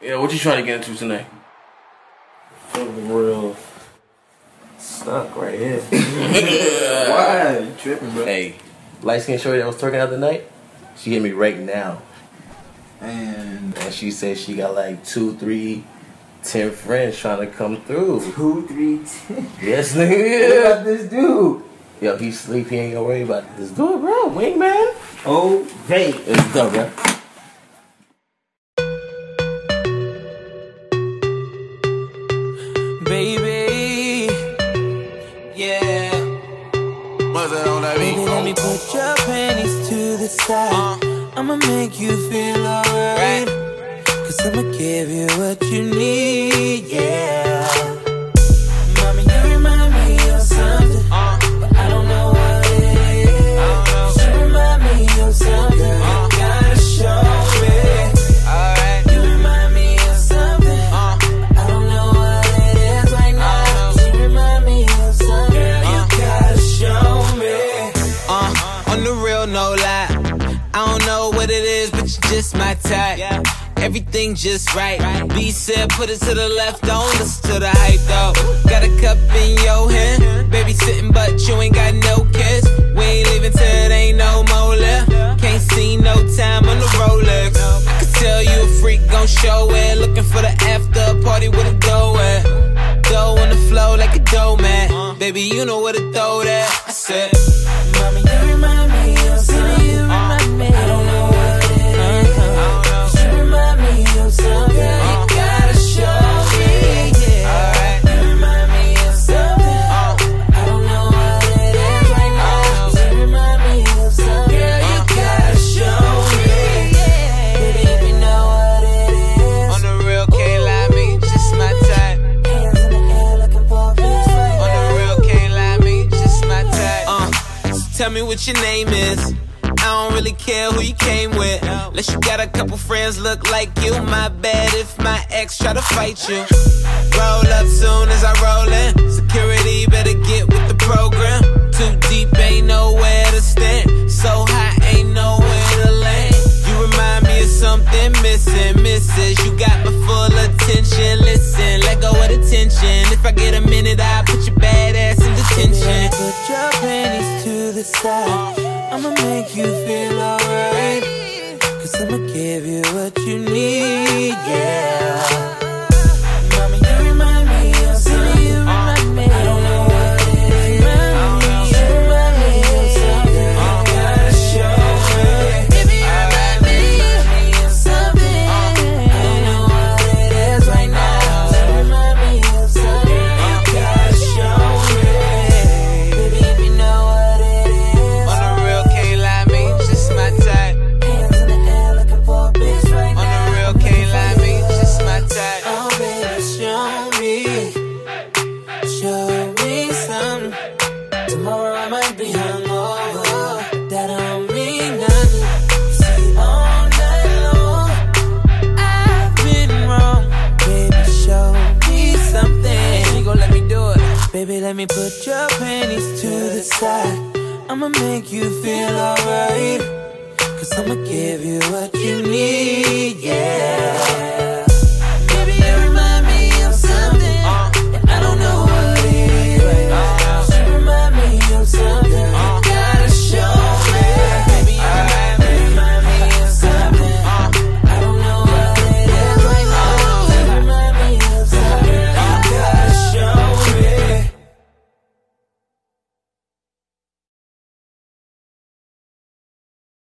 Yeah, what you trying to get into tonight? Something real stuck right here. Why? You tripping, bro? Hey, light skinned shorty that was twerking out the night, she hit me right now. And And she said she got like two, three, ten friends trying to come through. two, three, ten. Yes, What nigga. about this dude? Yo, he sleep, he ain't gonna worry about it. Just do it, bro. Wingman. Oh, vape. It's done, bro. What's on that beat? Baby, let me put your panties to the side. I'ma make you feel alright. Cause I'ma give you what you need, yeah. The real, no lie. I don't know what it is, but you're just my type. Everything just right. B said, put it to the left, don't listen to the hype though. Got a cup in your hand, baby sitting, but you ain't got no kiss. We ain't leaving till it ain't no more left. Can't see no time on the Rolex. I can tell you a freak gon' show it. Looking for the after party with a dough at. Dough on the flow like a dough man. Uh. Baby, you know where to throw that. I said. What your name is. I don't really care who you came with. Unless you got a couple friends look like you. My bad if my ex try to fight you. Roll up soon as I roll in. Security better get with the program. Too deep, ain't nowhere to stand. So high, ain't nowhere to land. You remind me of something missing, misses. You got my full attention. Listen, let go of the tension. If I get a minute, I'll the side. I'ma make you feel alright. Cause I'ma give you what you need, yeah. I'ma make you feel alright. Cause I'ma give you what you need, yeah.